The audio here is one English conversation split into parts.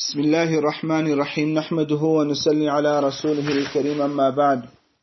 بسم الله الرحمن الرحيم نحمده ونصلي على رسوله الكريم أما بعد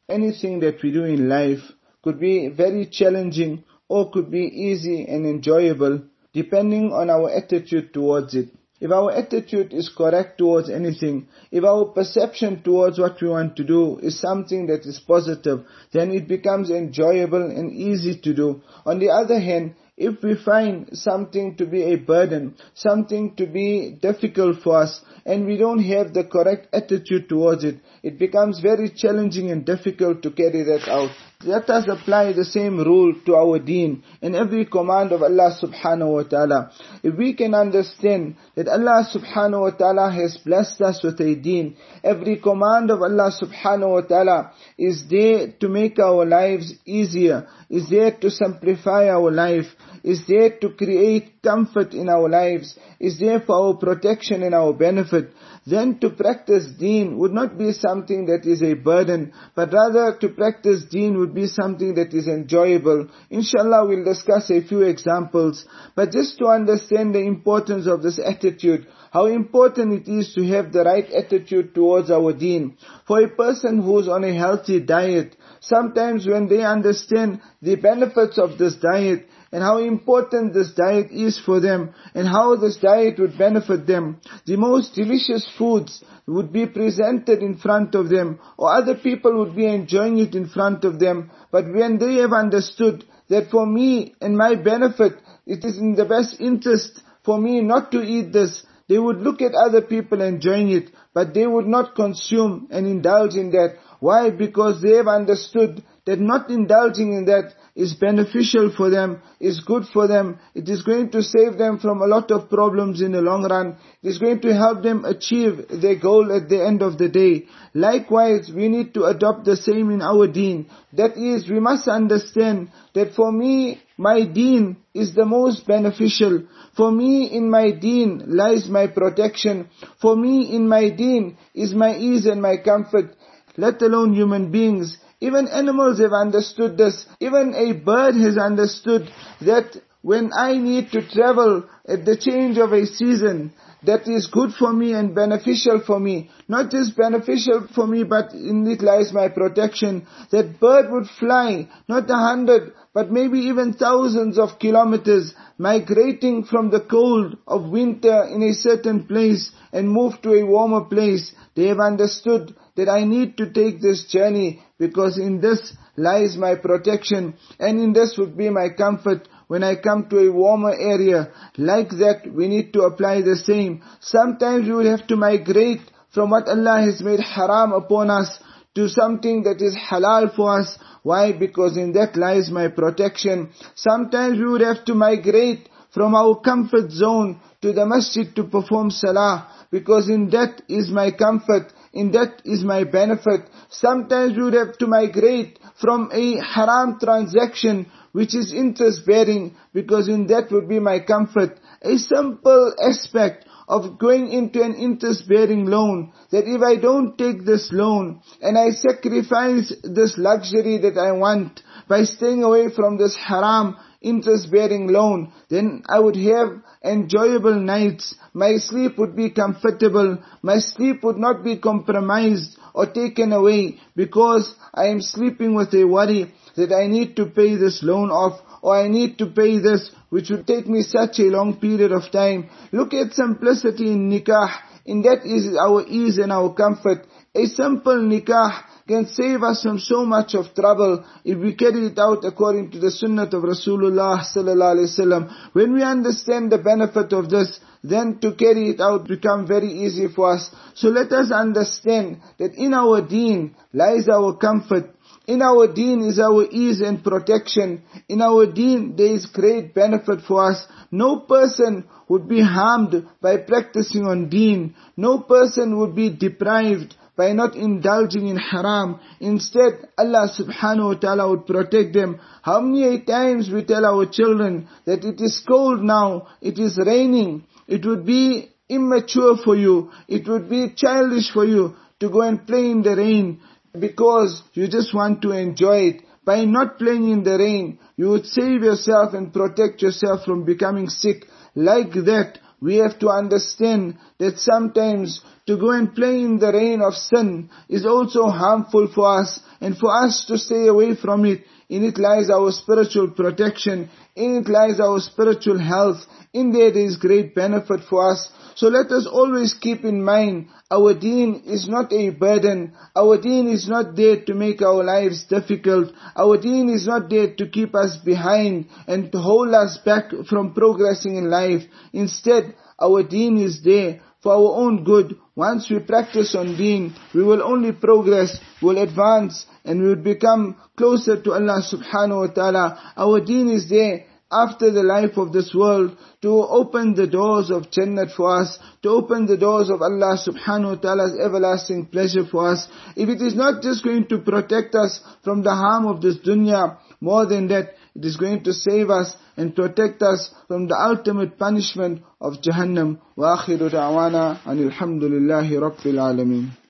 Anything that we do in life could be very challenging or could be easy and enjoyable depending on our attitude towards it. If our attitude is correct towards anything, if our perception towards what we want to do is something that is positive, then it becomes enjoyable and easy to do. On the other hand, if we find something to be a burden, something to be difficult for us, and we don't have the correct attitude towards it, it becomes very challenging and difficult to carry that out. Let us apply the same rule to our deen and every command of Allah subhanahu wa ta'ala. If we can understand that Allah subhanahu wa ta'ala has blessed us with a deen, every command of Allah subhanahu wa ta'ala is there to make our lives easier, is there to simplify our life, is there to create comfort in our lives, is there for our protection and our benefit, then to practice deen would not be something that is a burden, but rather to practice deen would be something that is enjoyable. Inshallah we'll discuss a few examples, but just to understand the importance of this attitude, how important it is to have the right attitude towards our deen. For a person who's on a healthy diet, sometimes when they understand the benefits of this diet, and how important this diet is for them and how this diet would benefit them. The most delicious foods would be presented in front of them or other people would be enjoying it in front of them. But when they have understood that for me and my benefit, it is in the best interest for me not to eat this, they would look at other people enjoying it, but they would not consume and indulge in that. Why? Because they have understood that not indulging in that is beneficial for them, is good for them, it is going to save them from a lot of problems in the long run, it is going to help them achieve their goal at the end of the day. Likewise, we need to adopt the same in our deen. That is, we must understand that for me, my deen is the most beneficial. For me, in my deen lies my protection. For me, in my deen is my ease and my comfort. Let alone human beings. Even animals have understood this. Even a bird has understood that when I need to travel at the change of a season, that is good for me and beneficial for me. Not just beneficial for me, but in it lies my protection. That bird would fly, not a hundred, but maybe even thousands of kilometers, migrating from the cold of winter in a certain place and move to a warmer place. They have understood that I need to take this journey because in this lies my protection and in this would be my comfort when I come to a warmer area. Like that, we need to apply the same. Sometimes we will have to migrate from what Allah has made haram upon us to something that is halal for us. Why? Because in that lies my protection. Sometimes we would have to migrate from our comfort zone to the masjid to perform salah because in that is my comfort, in that is my benefit. Sometimes we would have to migrate from a haram transaction which is interest bearing because in that would be my comfort. A simple aspect of going into an interest bearing loan that if I don't take this loan and I sacrifice this luxury that I want by staying away from this haram interest bearing loan, then I would have enjoyable nights. My sleep would be comfortable. My sleep would not be compromised or taken away because I am sleeping with a worry that I need to pay this loan off or I need to pay this which would take me such a long period of time. Look at simplicity in nikah. In that is our ease and our comfort. A simple nikah can save us from so much of trouble if we carry it out according to the sunnah of Rasulullah sallallahu alaihi wasallam. When we understand the benefit of this, then to carry it out become very easy for us. So let us understand that in our deen lies our comfort. In our deen is our ease and protection. In our deen there is great benefit for us. No person would be harmed by practicing on deen. No person would be deprived by not indulging in haram. Instead, Allah subhanahu wa ta'ala would protect them. How many times we tell our children that it is cold now, it is raining, it would be immature for you, it would be childish for you to go and play in the rain because you just want to enjoy it. By not playing in the rain, you would save yourself and protect yourself from becoming sick. Like that, we have to understand that sometimes to go and play in the rain of sin is also harmful for us and for us to stay away from it. In it lies our spiritual protection. In it lies our spiritual health. In there there is great benefit for us. So let us always keep in mind, our deen is not a burden. Our deen is not there to make our lives difficult. Our deen is not there to keep us behind and to hold us back from progressing in life. Instead, our deen is there for our own good. Once we practice on deen, we will only progress, will advance, and we will become closer to Allah subhanahu wa ta'ala. Our deen is there after the life of this world to open the doors of Jannat for us, to open the doors of Allah subhanahu wa ta'ala's everlasting pleasure for us. If it is not just going to protect us from the harm of this dunya, more than that, it is going to save us and protect us from the ultimate punishment of Jahannam. وآخر دعوانا أن الحمد لله رب العالمين